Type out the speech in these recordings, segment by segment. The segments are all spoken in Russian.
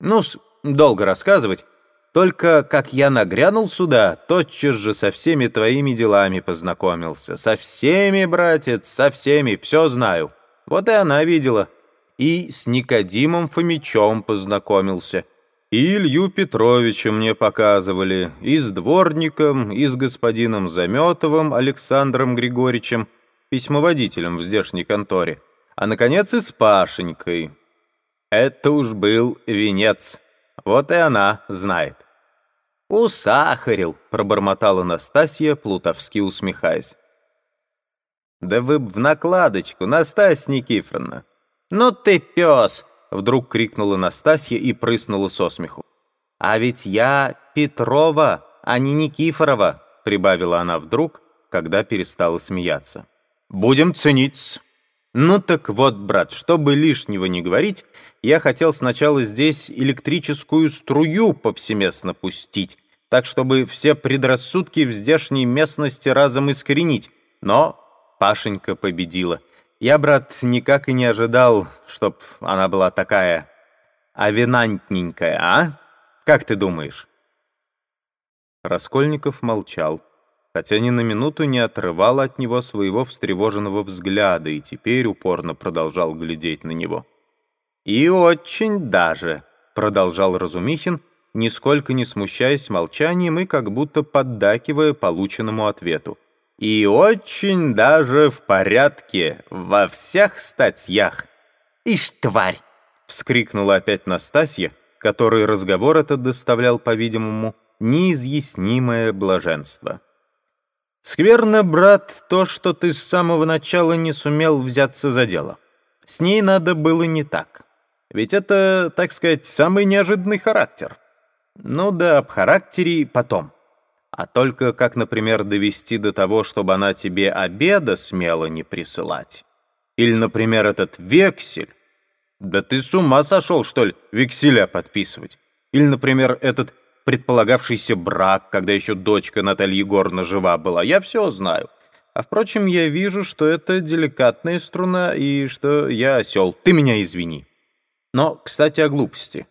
Ну, долго рассказывать. Только как я нагрянул сюда, тотчас же со всеми твоими делами познакомился. Со всеми, братец, со всеми, все знаю. Вот и она видела. И с Никодимом Фомичом познакомился. И Илью Петровича мне показывали, и с дворником, и с господином Заметовым Александром Григорьевичем, письмоводителем в здешней конторе, а, наконец, и с Пашенькой. Это уж был венец. Вот и она знает. «Усахарил», — пробормотала Настасья, плутовски усмехаясь. «Да вы б в накладочку, Настасья Никифоровна!» «Ну ты пес!» — вдруг крикнула Настасья и прыснула со смеху. «А ведь я Петрова, а не Никифорова», — прибавила она вдруг, когда перестала смеяться. «Будем ценить». «Ну так вот, брат, чтобы лишнего не говорить, я хотел сначала здесь электрическую струю повсеместно пустить, так чтобы все предрассудки в здешней местности разом искоренить, но Пашенька победила. Я, брат, никак и не ожидал, чтоб она была такая авинантненькая, а? Как ты думаешь?» Раскольников молчал, хотя ни на минуту не отрывал от него своего встревоженного взгляда и теперь упорно продолжал глядеть на него. «И очень даже», — продолжал Разумихин, нисколько не смущаясь молчанием и как будто поддакивая полученному ответу. И очень даже в порядке во всех статьях. «Ишь, тварь!» — вскрикнула опять Настасья, который разговор этот доставлял, по-видимому, неизъяснимое блаженство. «Скверно, брат, то, что ты с самого начала не сумел взяться за дело. С ней надо было не так. Ведь это, так сказать, самый неожиданный характер. Ну да, об характере потом а только как, например, довести до того, чтобы она тебе обеда смело не присылать. Или, например, этот вексель. Да ты с ума сошел, что ли, векселя подписывать? Или, например, этот предполагавшийся брак, когда еще дочка Наталья Егоровна жива была. Я все знаю. А, впрочем, я вижу, что это деликатная струна и что я осел. Ты меня извини. Но, кстати, о глупости.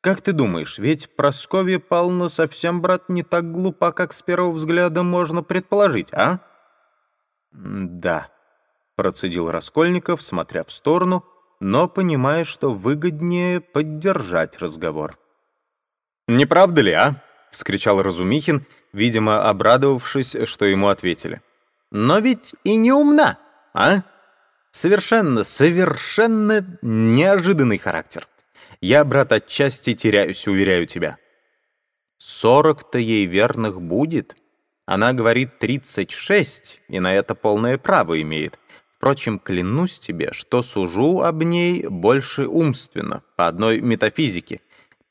Как ты думаешь, ведь Прасковья Павловна совсем, брат, не так глупа, как с первого взгляда можно предположить, а? Да, процедил Раскольников, смотря в сторону, но понимая, что выгоднее поддержать разговор. «Не правда ли, а?» — вскричал Разумихин, видимо, обрадовавшись, что ему ответили. «Но ведь и не умна, а? Совершенно, совершенно неожиданный характер. Я, брат, отчасти теряюсь, уверяю тебя. Сорок-то ей верных будет. Она говорит тридцать шесть, и на это полное право имеет. Впрочем, клянусь тебе, что сужу об ней больше умственно, по одной метафизике.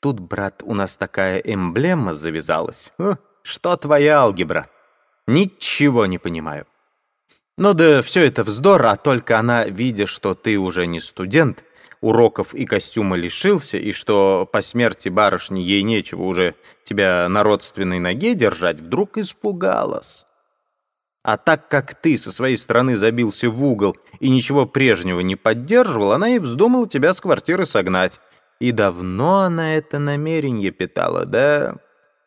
Тут, брат, у нас такая эмблема завязалась. Что твоя алгебра? Ничего не понимаю. Ну да все это вздор, а только она, видя, что ты уже не студент, уроков и костюма лишился, и что по смерти барышни ей нечего уже тебя на родственной ноге держать, вдруг испугалась. А так как ты со своей стороны забился в угол и ничего прежнего не поддерживал, она и вздумала тебя с квартиры согнать. И давно она это намерение питала, да?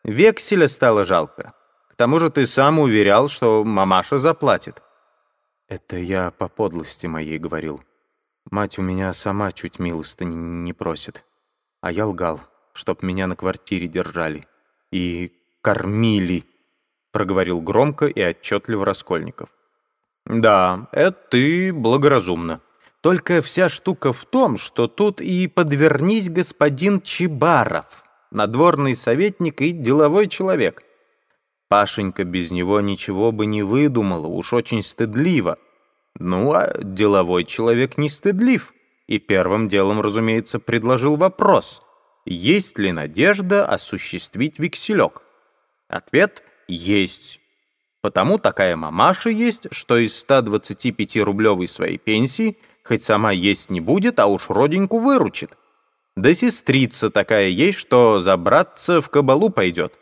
Векселя стало жалко. К тому же ты сам уверял, что мамаша заплатит. Это я по подлости моей говорил. Мать у меня сама чуть милостыни не просит. А я лгал, чтоб меня на квартире держали. И кормили, проговорил громко и отчетливо Раскольников. Да, это ты благоразумно. Только вся штука в том, что тут и подвернись господин Чебаров, надворный советник и деловой человек. Пашенька без него ничего бы не выдумала, уж очень стыдливо. Ну, а деловой человек не стыдлив, и первым делом, разумеется, предложил вопрос, есть ли надежда осуществить векселек. Ответ — есть. Потому такая мамаша есть, что из 125-рублевой своей пенсии хоть сама есть не будет, а уж роденьку выручит. Да сестрица такая есть, что забраться в кабалу пойдет.